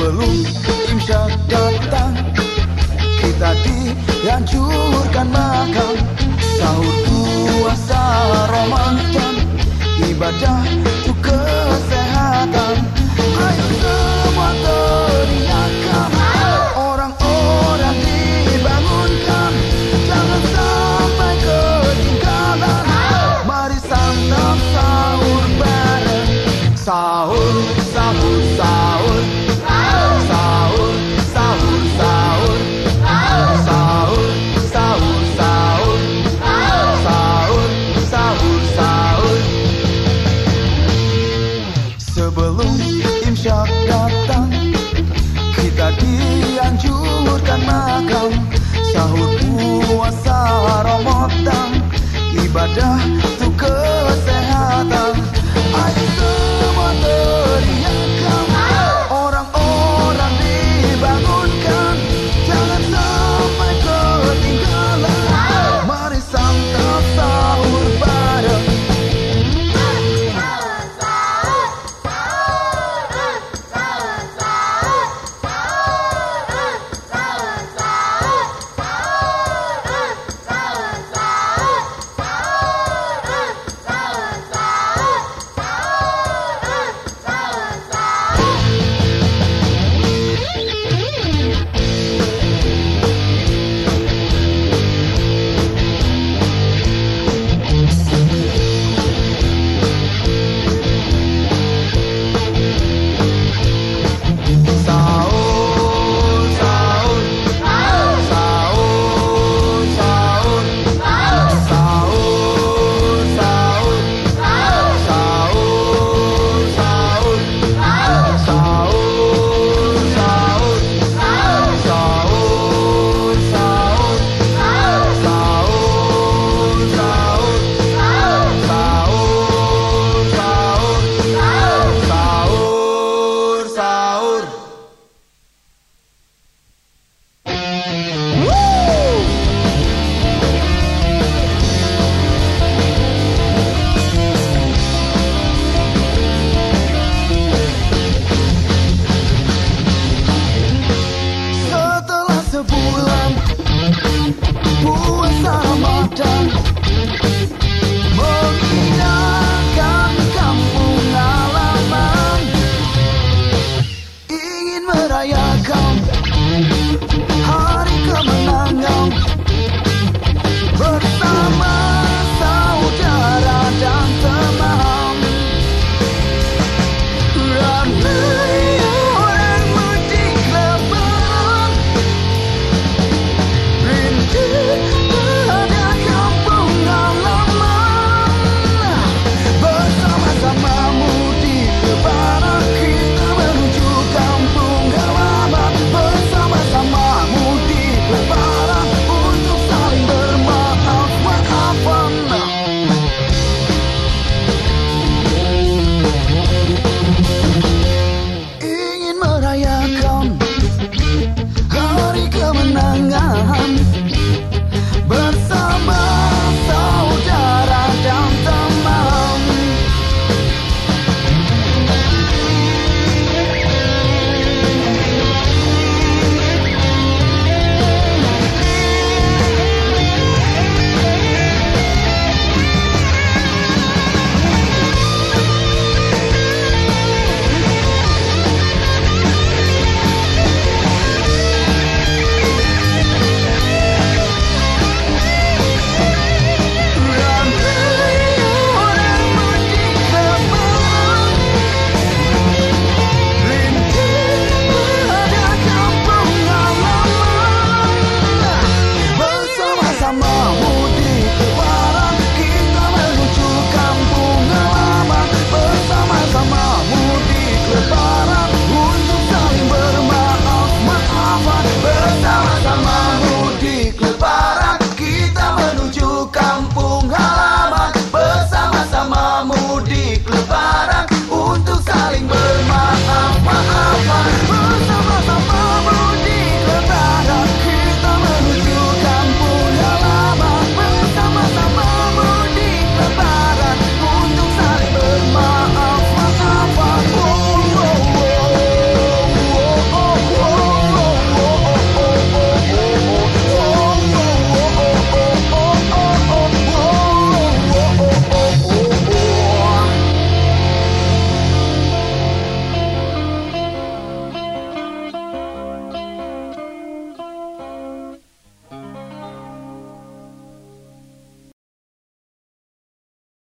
Belum imsak datang. Kita dihancurkan makam Sahur puasa Ramadan. Ibadah insya datang. Kita dianjurkan makan. Sahur puasa Ramadan. Ibadah